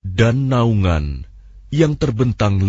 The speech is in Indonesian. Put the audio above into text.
dan naungan yang terbentang luas.